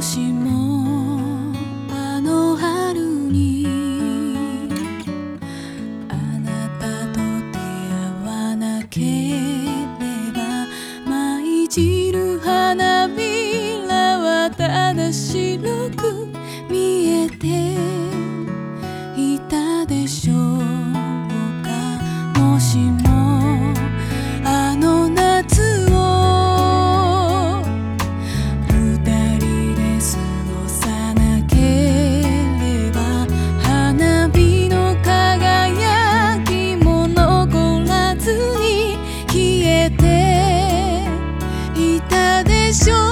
しもあの春にあなたと出会わなければ舞い散る花びらはただ白くた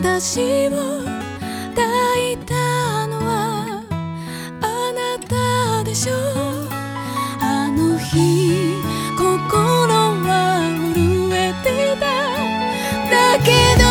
私を抱いたのはあなたでしょう。あの日心は震えてた。だけど